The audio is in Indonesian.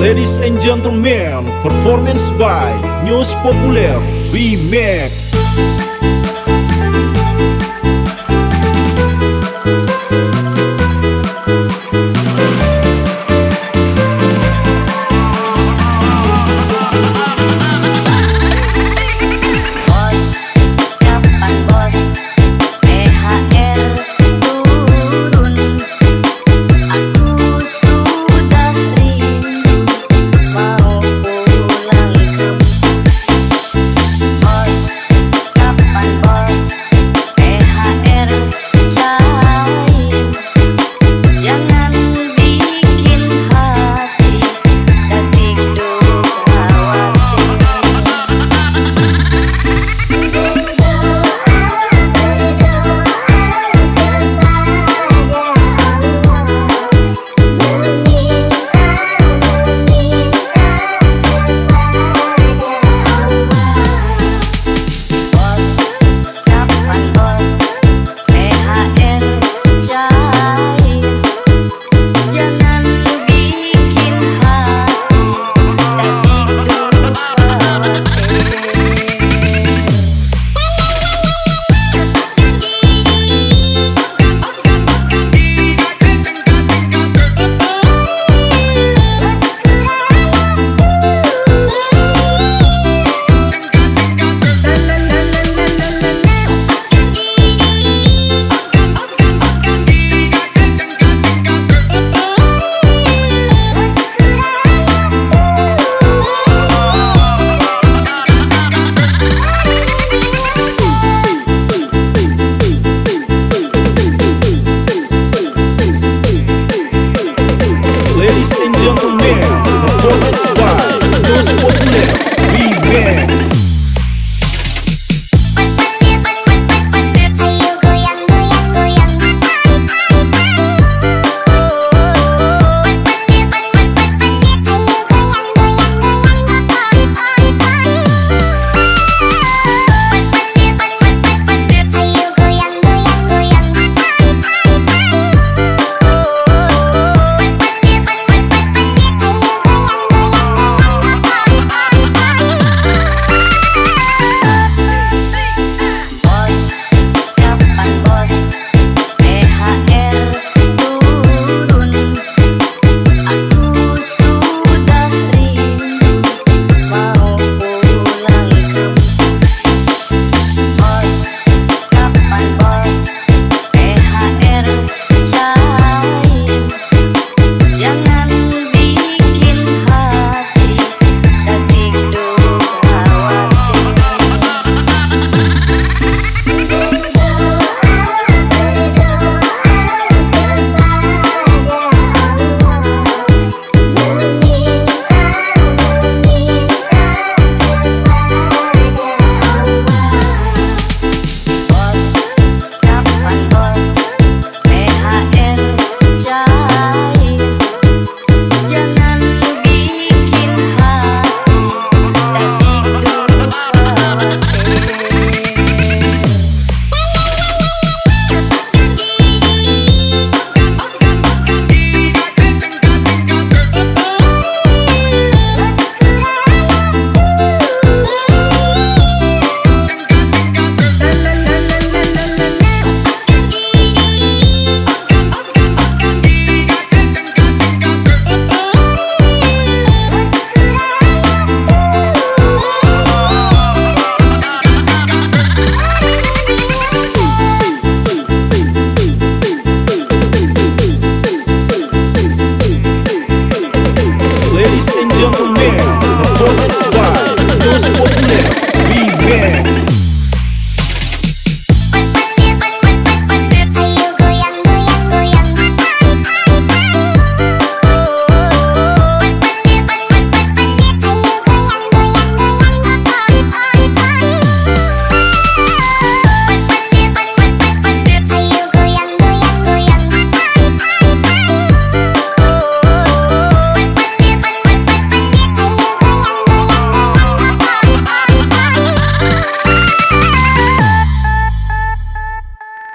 Ladies and gentlemen, performance by News Populer Remix. Gentlemen,